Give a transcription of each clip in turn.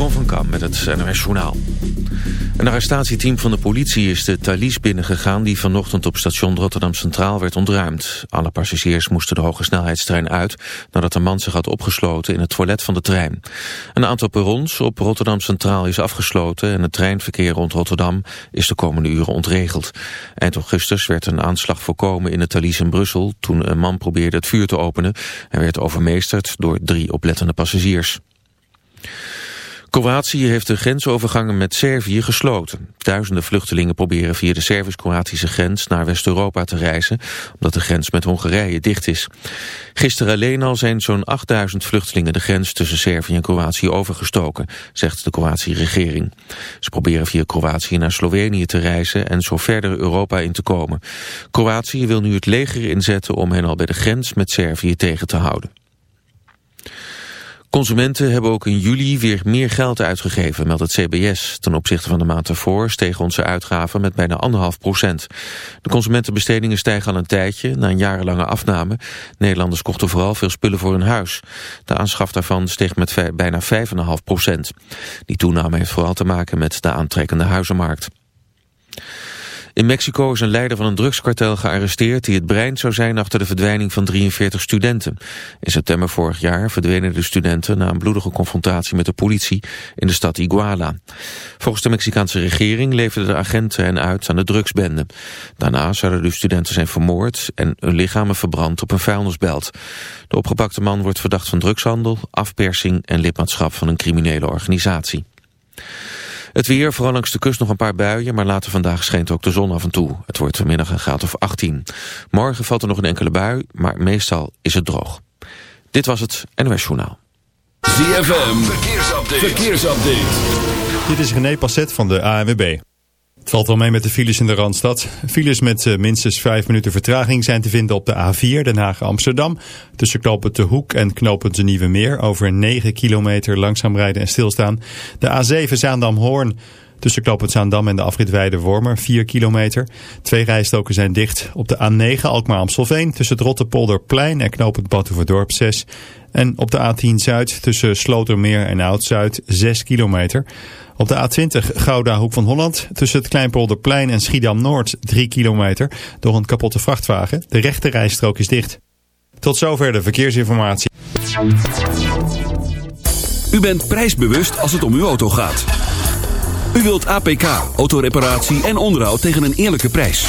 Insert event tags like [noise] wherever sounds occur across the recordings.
Jeroen van Kam met het NRS Journaal. Een arrestatieteam van de politie is de Thalys binnengegaan... die vanochtend op station Rotterdam Centraal werd ontruimd. Alle passagiers moesten de hoge snelheidstrein uit... nadat een man zich had opgesloten in het toilet van de trein. Een aantal perrons op Rotterdam Centraal is afgesloten... en het treinverkeer rond Rotterdam is de komende uren ontregeld. Eind augustus werd een aanslag voorkomen in het Thalys in Brussel... toen een man probeerde het vuur te openen. Hij werd overmeesterd door drie oplettende passagiers. Kroatië heeft de grensovergangen met Servië gesloten. Duizenden vluchtelingen proberen via de Servisch-Kroatische grens naar West-Europa te reizen, omdat de grens met Hongarije dicht is. Gisteren alleen al zijn zo'n 8000 vluchtelingen de grens tussen Servië en Kroatië overgestoken, zegt de Kroatische regering. Ze proberen via Kroatië naar Slovenië te reizen en zo verder Europa in te komen. Kroatië wil nu het leger inzetten om hen al bij de grens met Servië tegen te houden. Consumenten hebben ook in juli weer meer geld uitgegeven, meldt het CBS. Ten opzichte van de maand ervoor stegen onze uitgaven met bijna anderhalf procent. De consumentenbestedingen stijgen al een tijdje, na een jarenlange afname. Nederlanders kochten vooral veel spullen voor hun huis. De aanschaf daarvan steeg met bijna 5,5 procent. Die toename heeft vooral te maken met de aantrekkende huizenmarkt. In Mexico is een leider van een drugskartel gearresteerd die het brein zou zijn achter de verdwijning van 43 studenten. In september vorig jaar verdwenen de studenten na een bloedige confrontatie met de politie in de stad Iguala. Volgens de Mexicaanse regering leverden de agenten hen uit aan de drugsbende. Daarna zouden de studenten zijn vermoord en hun lichamen verbrand op een vuilnisbelt. De opgepakte man wordt verdacht van drugshandel, afpersing en lidmaatschap van een criminele organisatie. Het weer, vooral langs de kust nog een paar buien, maar later vandaag schijnt ook de zon af en toe. Het wordt vanmiddag een graad of 18. Morgen valt er nog een enkele bui, maar meestal is het droog. Dit was het NOS Journaal. ZFM, verkeersupdate. verkeersupdate. Dit is René Passet van de ANWB. Het valt wel mee met de files in de Randstad. Files met uh, minstens 5 minuten vertraging zijn te vinden op de A4 Den Haag-Amsterdam. Tussen knooppunt De Hoek en knooppunt De Nieuwe Meer. Over 9 kilometer langzaam rijden en stilstaan. De A7 Zaandam-Hoorn. Tussen knooppunt Zaandam en de afrit Weide-Wormer 4 kilometer. Twee rijstoken zijn dicht. Op de A9 Alkmaar-Amstelveen tussen het Rottepolderplein en knooppunt Badhoevedorp 6. En op de A10 Zuid tussen Slotermeer en Oud-Zuid 6 kilometer. Op de A20 Gouda Hoek van Holland tussen het Kleinpolderplein en Schiedam-Noord 3 kilometer door een kapotte vrachtwagen. De rechte rijstrook is dicht. Tot zover de verkeersinformatie. U bent prijsbewust als het om uw auto gaat. U wilt APK, autoreparatie en onderhoud tegen een eerlijke prijs.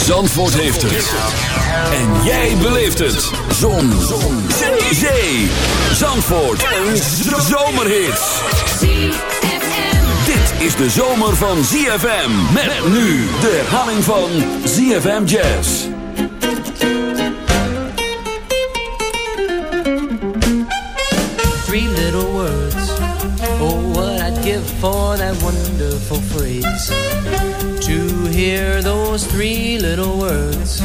Zandvoort heeft het. En jij beleeft het. Zon. Zon. Zee. Zandvoort. Een zomerhit. Dit is de zomer van ZFM. Met nu de herhaling van ZFM Jazz. Three little words. Oh, what I'd give for that wonderful phrase. Hear those three little words.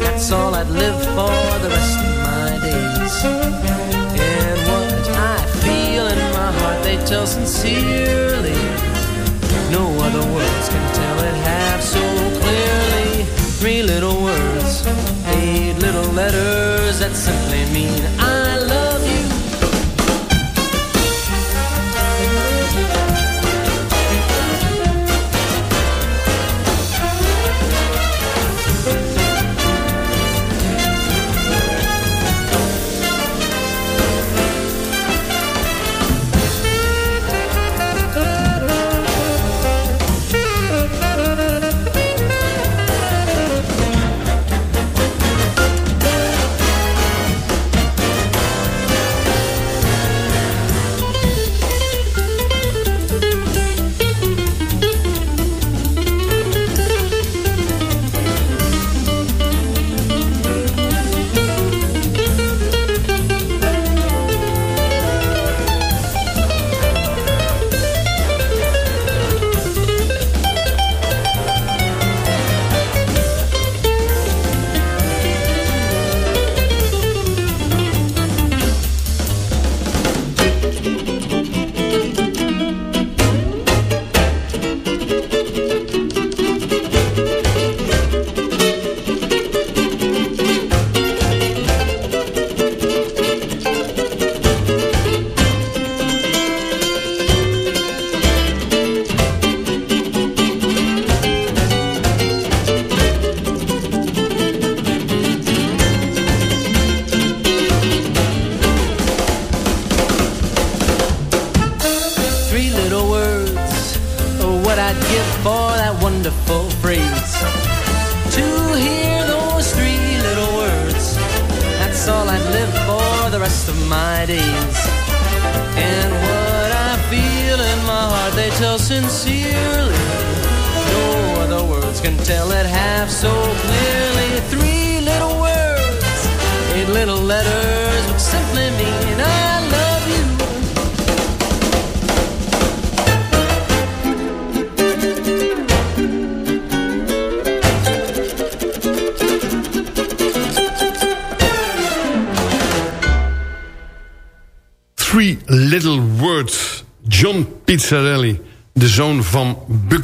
That's all I'd live for the rest of my days. And what I feel in my heart, they tell sincerely. No other words can tell it half so clearly. Three little words, eight little letters that simply mean I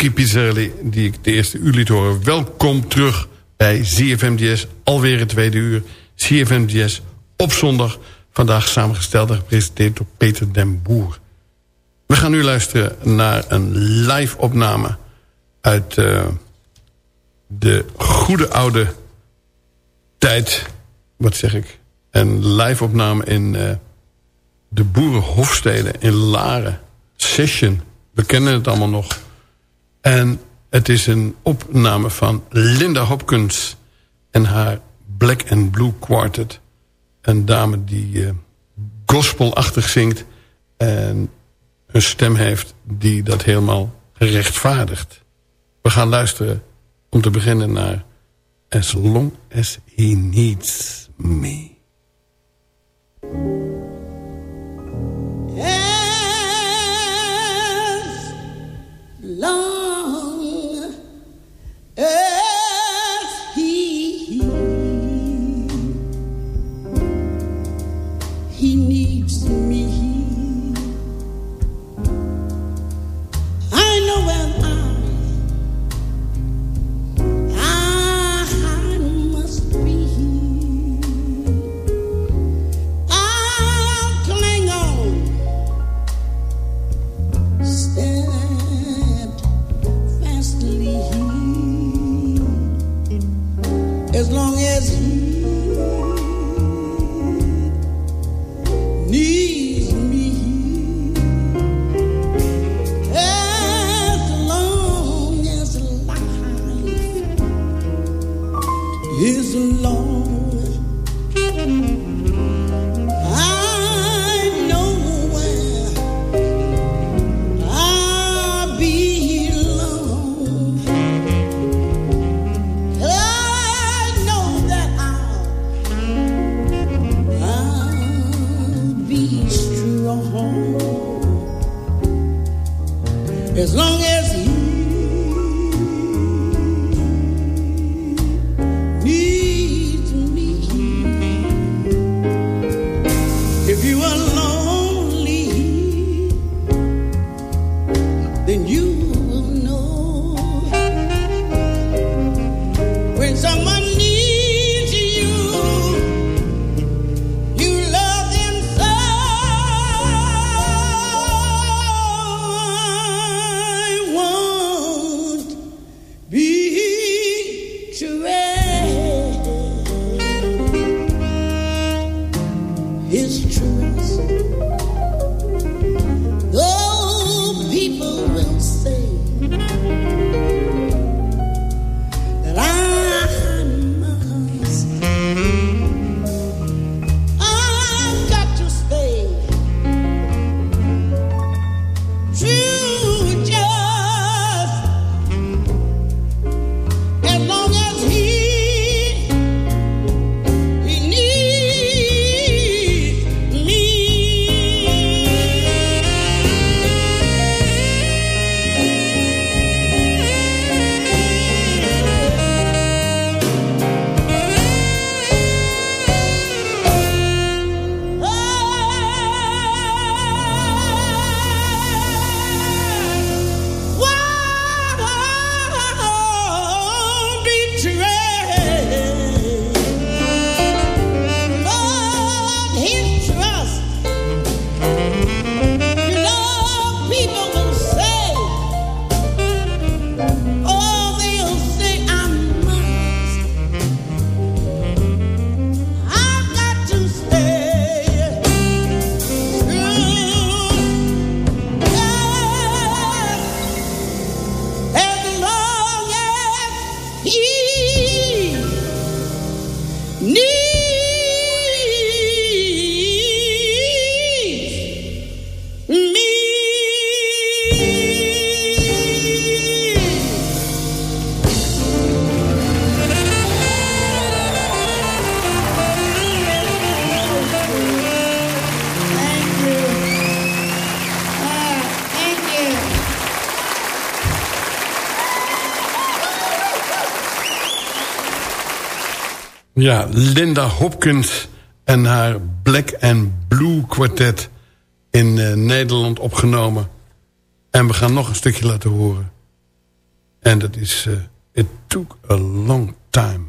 van Bucky Pizzarelli... die ik de eerste uur liet horen. Welkom terug bij CFMDS, alweer het tweede uur. CFMDS op zondag, vandaag samengesteld en gepresenteerd door Peter den Boer. We gaan nu luisteren naar een live opname... uit uh, de goede oude tijd, wat zeg ik... een live opname in... Uh, de boerenhofsteden in Laren. Session. We kennen het allemaal nog. En het is een opname van Linda Hopkins en haar Black and Blue Quartet. Een dame die uh, gospelachtig zingt en een stem heeft die dat helemaal rechtvaardigt. We gaan luisteren om te beginnen naar As Long As He Needs Me. New Ja, Linda Hopkins en haar Black and Blue kwartet in eh, Nederland opgenomen. En we gaan nog een stukje laten horen. En dat is eh, It Took a Long Time.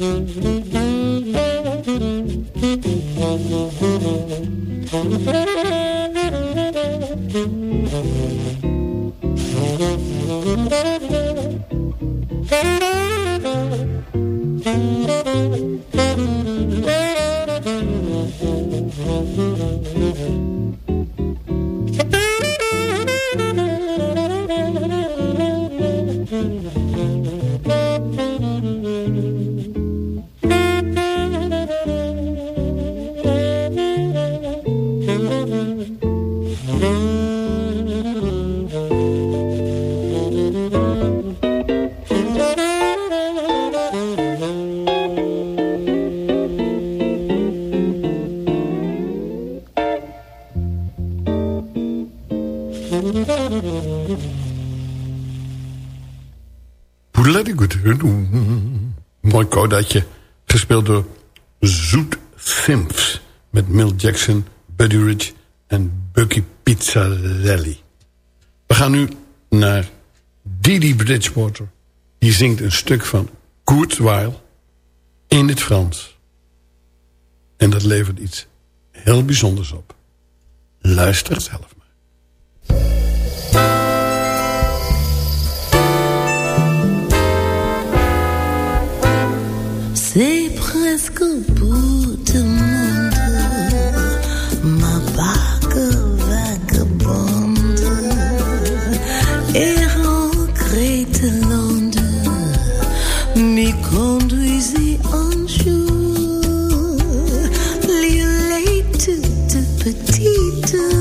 Thank you. zingt een stuk van Goodwill in het Frans. En dat levert iets heel bijzonders op. Luister zelf maar. C'est presque beau. to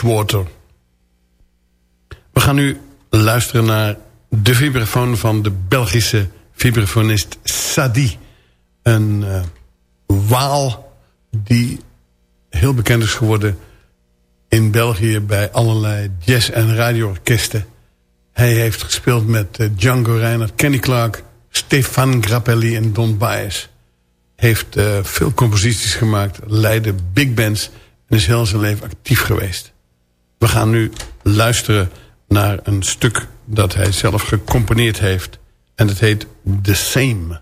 Bridgewater. We gaan nu luisteren naar de vibrafoon van de Belgische vibrafonist Sadi. Een eh, waal die heel bekend is geworden in België bij allerlei jazz- en radioorkesten. Hij heeft gespeeld met eh, Django Reinhardt, Kenny Clark, Stefan Grappelli en Don Baez. Heeft eh, veel composities gemaakt, leidde big bands en is heel zijn leven actief geweest. We gaan nu luisteren naar een stuk dat hij zelf gecomponeerd heeft. En het heet The Same.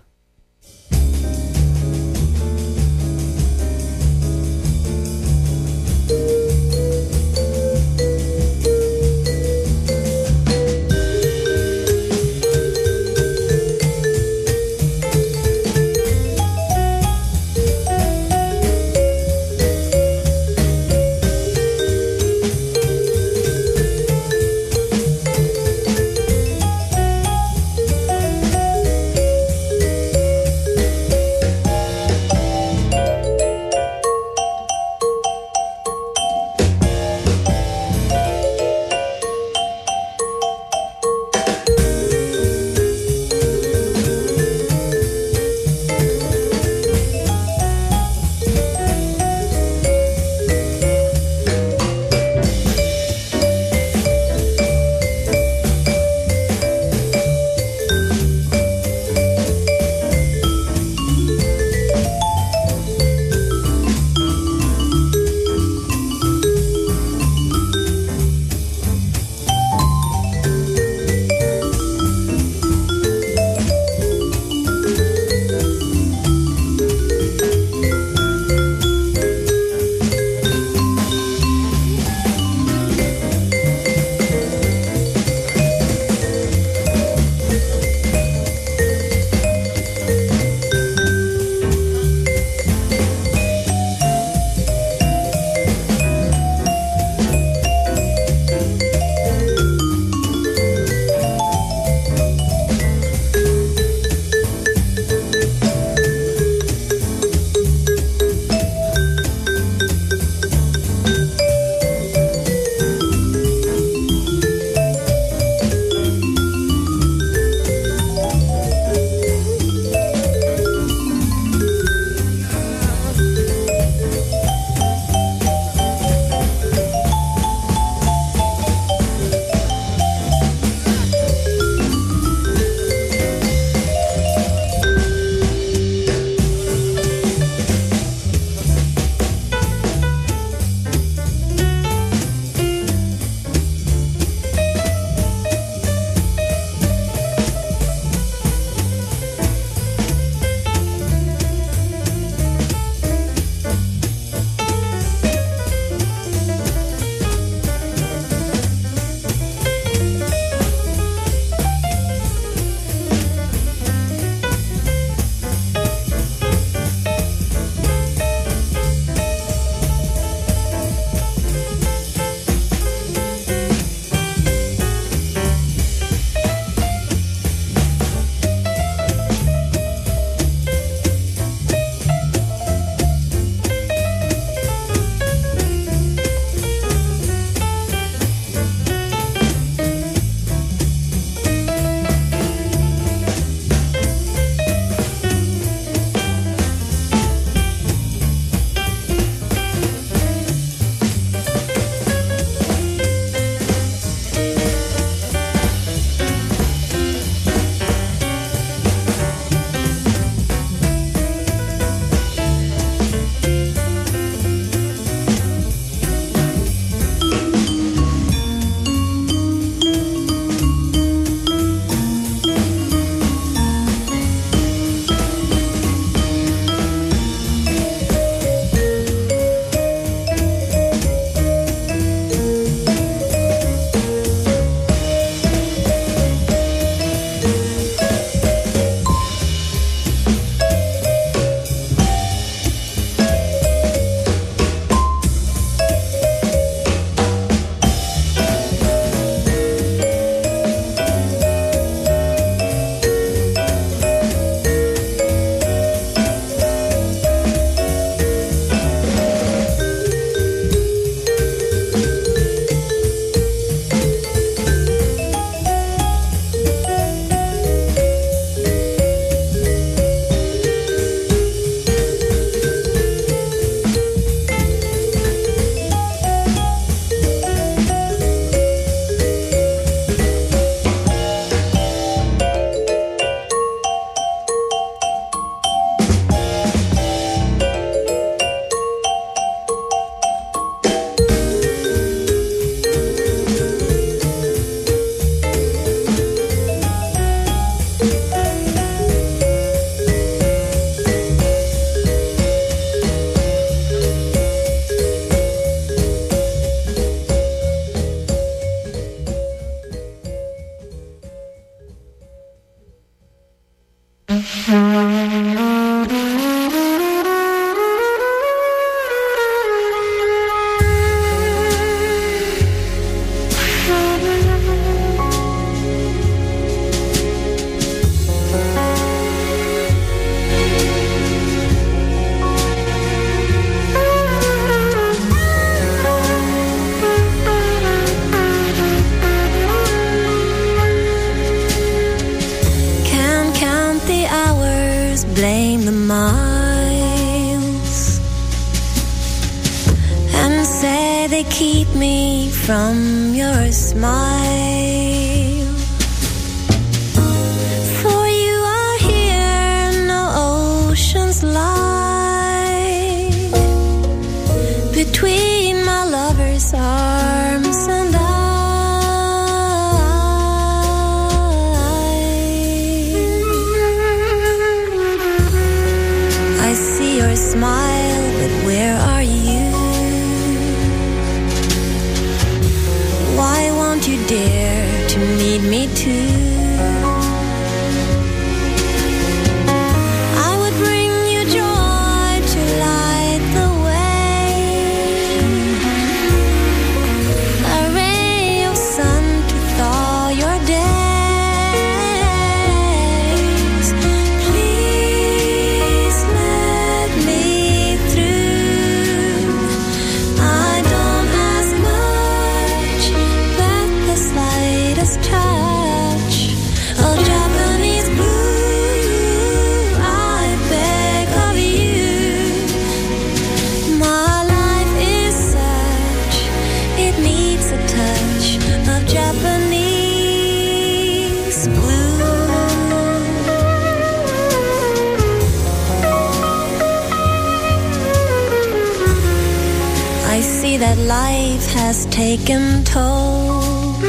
Has taken toll.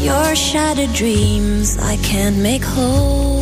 Your shattered dreams I can't make whole.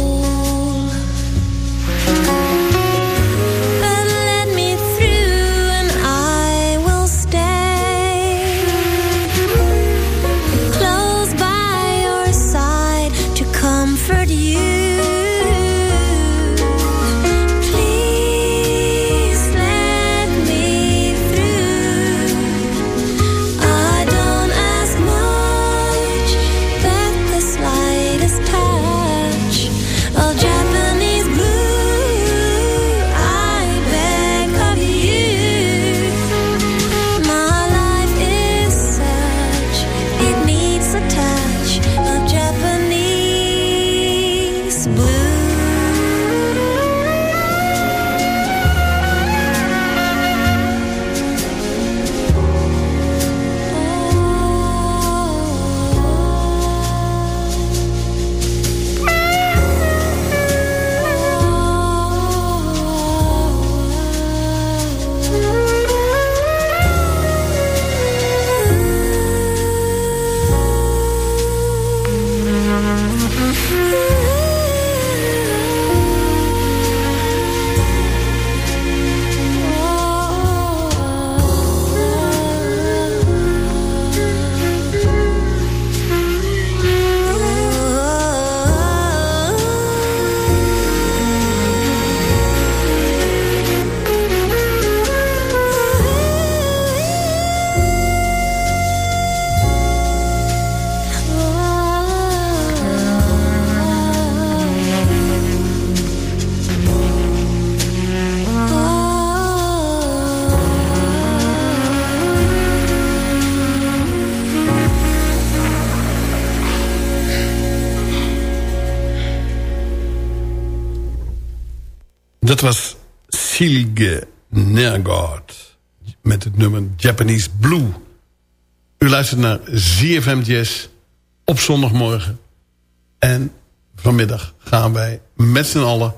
Dat was Silge Nergård met het nummer Japanese Blue. U luistert naar ZFM Jazz op zondagmorgen. En vanmiddag gaan wij met z'n allen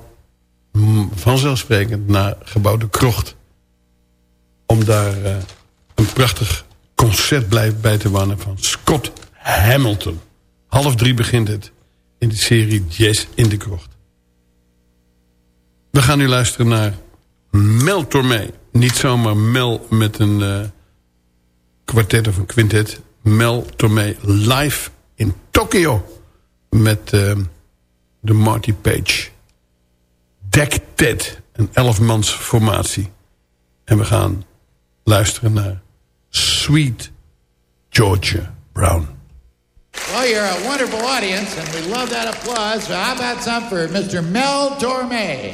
vanzelfsprekend naar Gebouw de Krocht. Om daar eh, een prachtig concert blijf- bij te wonen van Scott Hamilton. Half drie begint het in de serie Jazz in de Krocht. We gaan nu luisteren naar Mel Tormé. Niet zomaar Mel met een eh, kwartet of een quintet. Mel Tormé live in Tokio. Met eh, de Marty Page. Deck Ted. Een elfmans formatie. En we gaan luisteren naar Sweet Georgia Brown. Well, you're a wonderful audience, and we love that applause. So how about some for Mr. Mel Torme?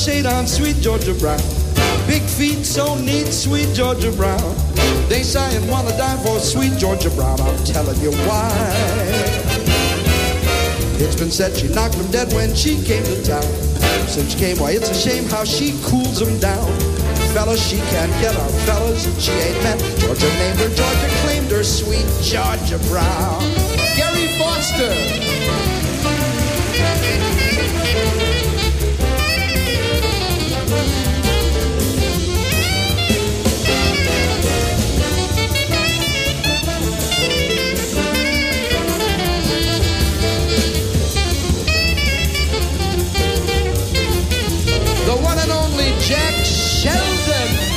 Shade on sweet Georgia Brown. Big feet so neat, sweet Georgia Brown. They sigh and wanna die for sweet Georgia Brown. I'm telling you why. It's been said she knocked them dead when she came to town. Since she came, why it's a shame how she cools them down. Fellas, she can't get our fellas. She ain't met Georgia named her Georgia, claimed her sweet Georgia Brown. Gary Foster. Jack Sheldon.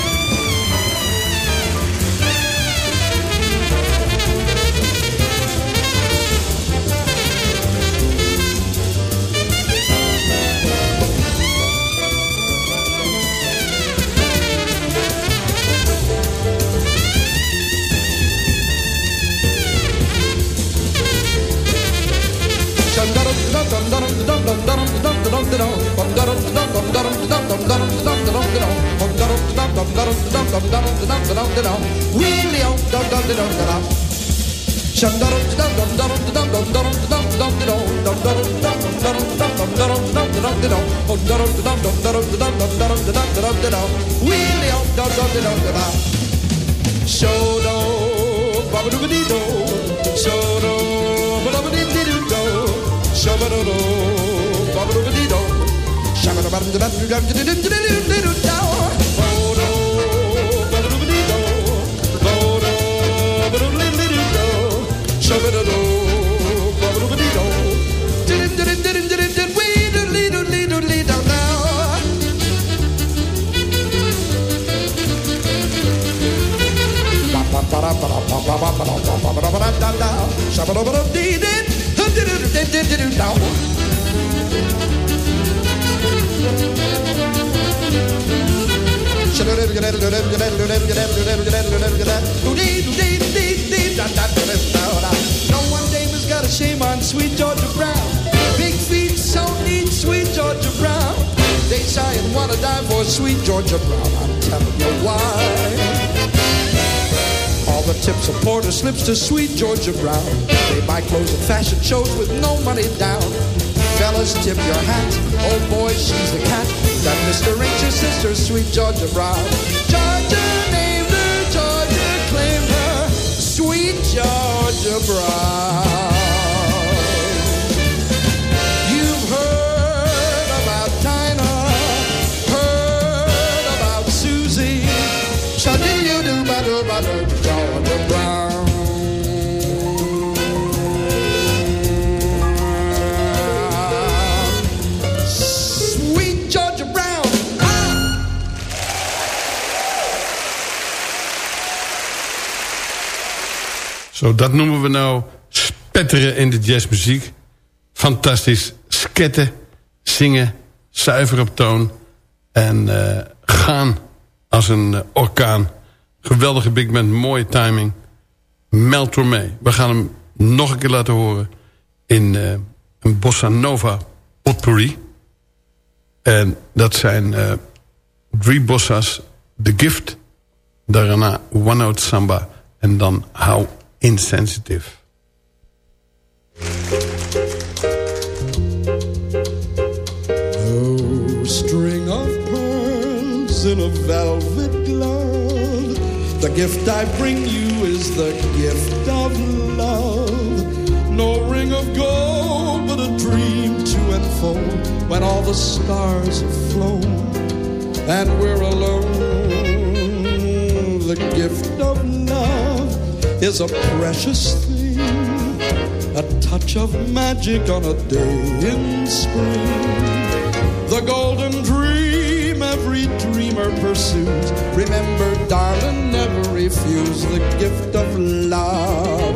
dum dum dum dum dum dum dum dum dum dum dum dum dum Show no, ba ba ba dee do, Shabba-dabba-dee-dee, dee dee dee dee dee No one dame has got a shame on sweet Georgia Brown. Big feet, so neat, sweet Georgia Brown. They sigh and wanna die for sweet Georgia Brown. I'm telling you why. All the tips of Porter slips to sweet Georgia Brown. They buy clothes at fashion shows with no money down. Fellas, tip your hat. Oh boy, she's the cat. That Mr. Ain't sister, sweet Georgia Brown. Georgia named her, Georgia claimed her, sweet Georgia Brown. Dat noemen we nou spetteren in de jazzmuziek. Fantastisch. Sketten, zingen, zuiver op toon. En eh, gaan als een eh, orkaan. Geweldige big band, mooie timing. Mel Tormé. We gaan hem nog een keer laten horen in eh, een bossa nova potpourri. En dat zijn drie bossas. The Gift, daarna One Note Samba en dan How Insensitive. No string of pearls in a velvet glove. The gift I bring you is the gift of love. No ring of gold, but a dream to unfold when all the stars have flown and we're alone. The gift of is a precious thing a touch of magic on a day in spring. The golden dream every dreamer pursues. Remember, darling, never refuse the gift of love.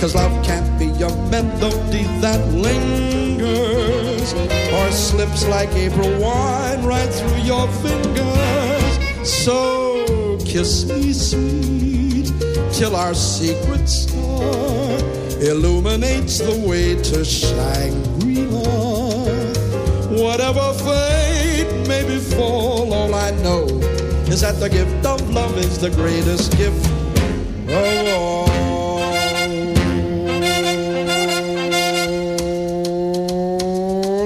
Cause love can't be a melody that lingers or slips like April wine right through your fingers. So kiss me sweet till our secret star illuminates the way to Shangri-La. Whatever fate may befall. All I know is that the gift of love is the greatest gift of all.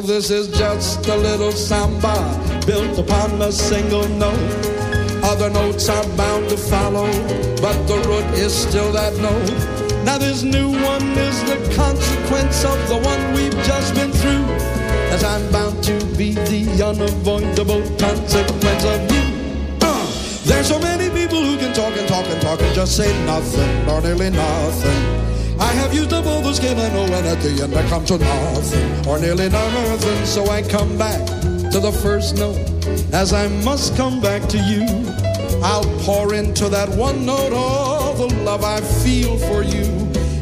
This is just a little samba built upon a single note. Other notes are bound to follow, but the root is still that note. Now this new one is the consequence of the one we've just been through. As I'm bound to be the unavoidable consequence of you. Uh, there's so many people who can talk and talk and talk and just say nothing, or nearly nothing. I have used up all the skill I know, and at the end I come to nothing, or nearly nothing. So I come back to the first note, as I must come back to you. I'll pour into that one note all the love I feel for you.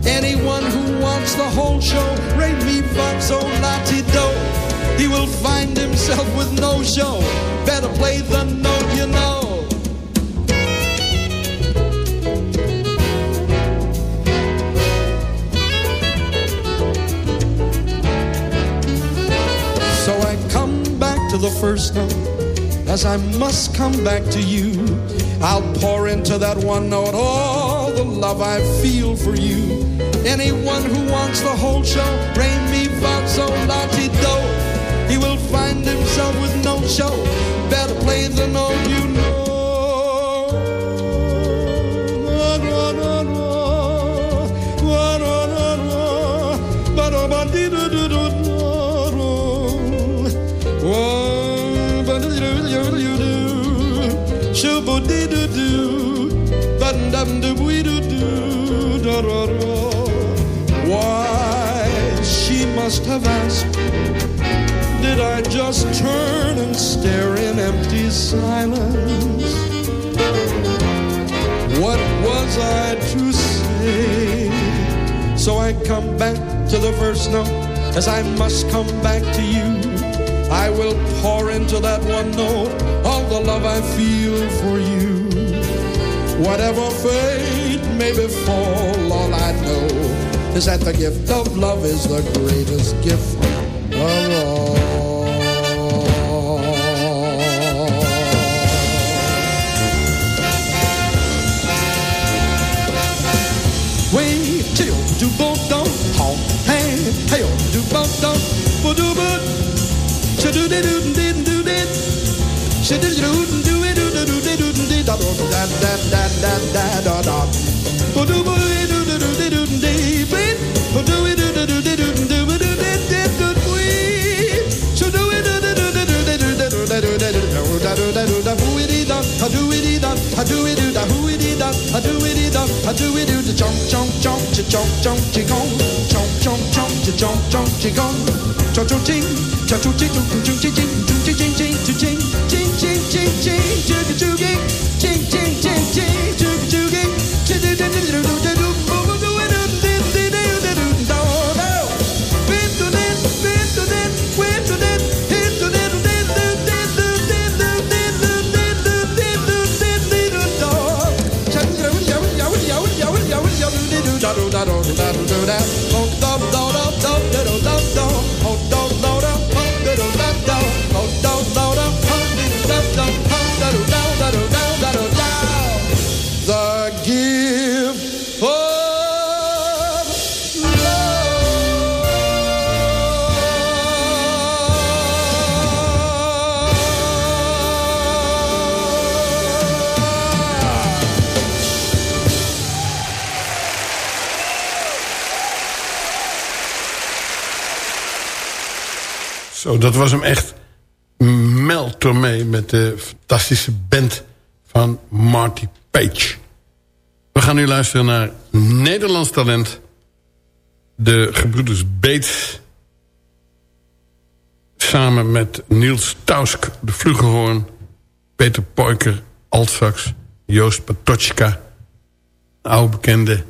Anyone who wants the whole show, re me fa sol la do. He will find himself with no show. Better play the note you know. The first note as I must come back to you. I'll pour into that one note all the love I feel for you. Anyone who wants the whole show, re me fa sol la do. He will find himself with no show. Better play the note you know. Must have asked, did I just turn and stare in empty silence? What was I to say? So I come back to the first note, as I must come back to you. I will pour into that one note all the love I feel for you. Whatever fate may befall, all I know is that the gift of love is the greatest gift of all. Way till do bo do home hey hey oh, do bo do bo do bo cha do de do de do de cha do do do do do do do do do da da da da da da da da bo chong chong chi gong chong chong chong chi chong chong chi gong chong chong ching chong chong chi chong chong ching, ching ching ching ching ching ching ching ching ching ching ching ching ching Zo, dat was hem echt. Mel Tormé met de fantastische band van Marty Page. We gaan nu luisteren naar Nederlands talent. De gebroeders Beets. Samen met Niels Tausk, de flugelhoorn. Peter Poiker, altsax. Joost Patochka, een oude bekende...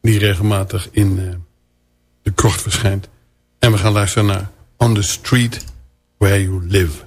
die regelmatig in eh, de krocht verschijnt. En we gaan luisteren naar On the Street Where You Live.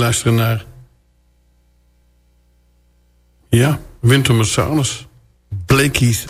Luisteren naar... Ja, Winter Marsalis. Blakey's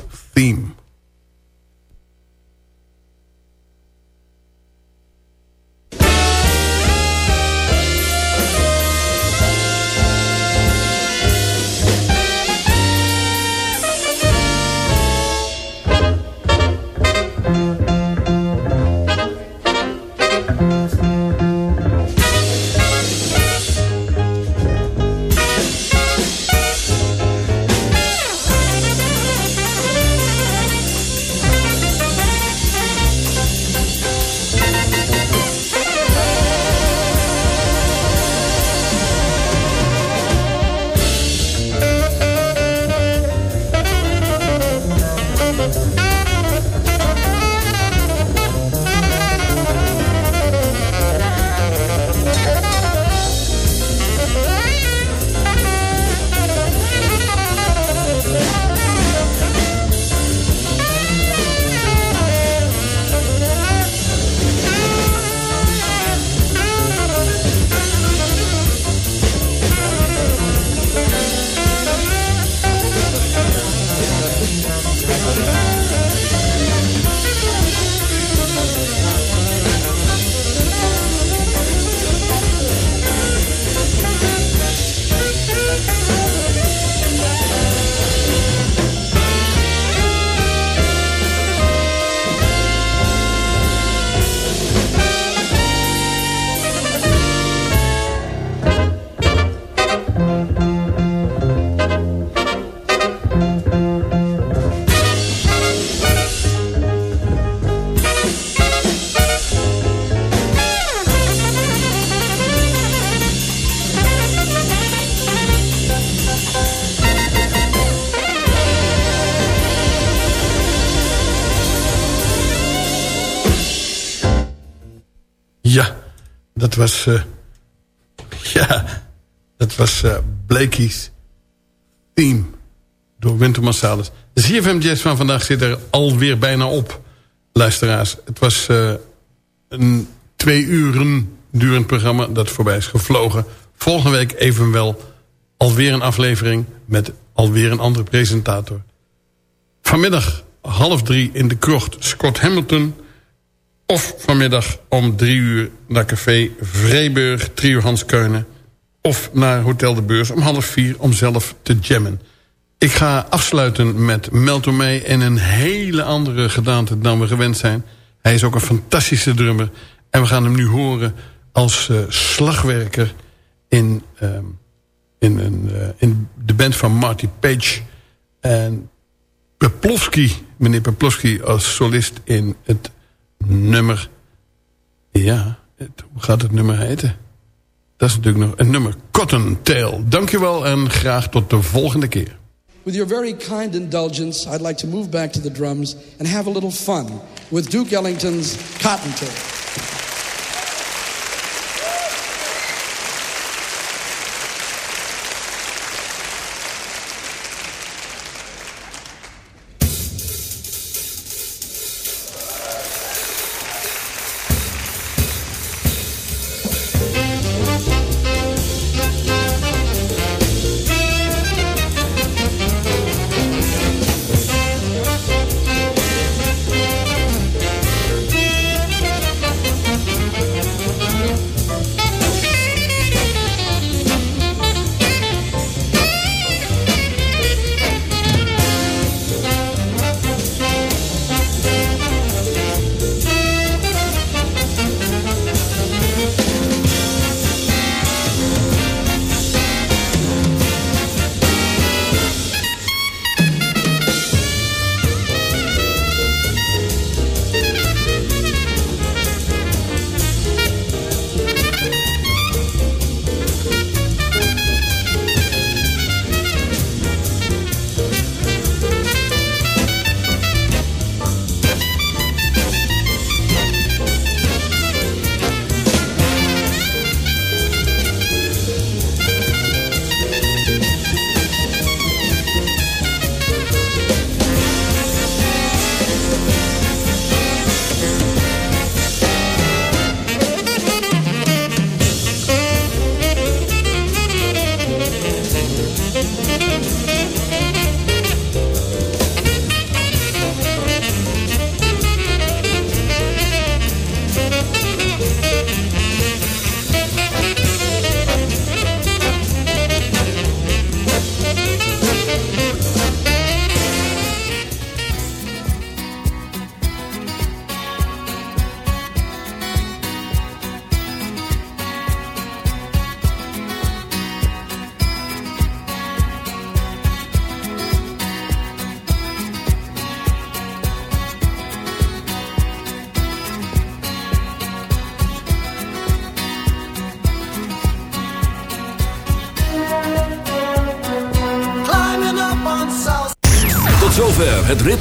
was... eh, [laughs] ja, dat was eh Blakey's Theme door Winter Marsalis. De Jazz van vandaag zit er alweer bijna op, luisteraars. Het was eh, een twee uren durend programma dat voorbij is gevlogen. Volgende week evenwel alweer een aflevering met alweer een andere presentator. Vanmiddag half drie in de krocht Scott Hamilton... Of vanmiddag om drie uur naar café Vreeburg, trio Hans Keunen. Of naar Hotel de Beurs om half vier om zelf te jammen. Ik ga afsluiten met Mel Tormé en een hele andere gedaante dan we gewend zijn. Hij is ook een fantastische drummer. En we gaan hem nu horen als eh, slagwerker in, ehm, in, een, eh, in de band van Marty Page. En Peplowski, meneer Peplowski als solist in het nummer... Ja, het, hoe gaat het nummer heten? Dat is natuurlijk nog een nummer. Cottontail. Dankjewel en graag tot de volgende keer. With your very kind indulgence, I'd like to move back to the drums and have a little fun with Duke Ellington's Cottontail.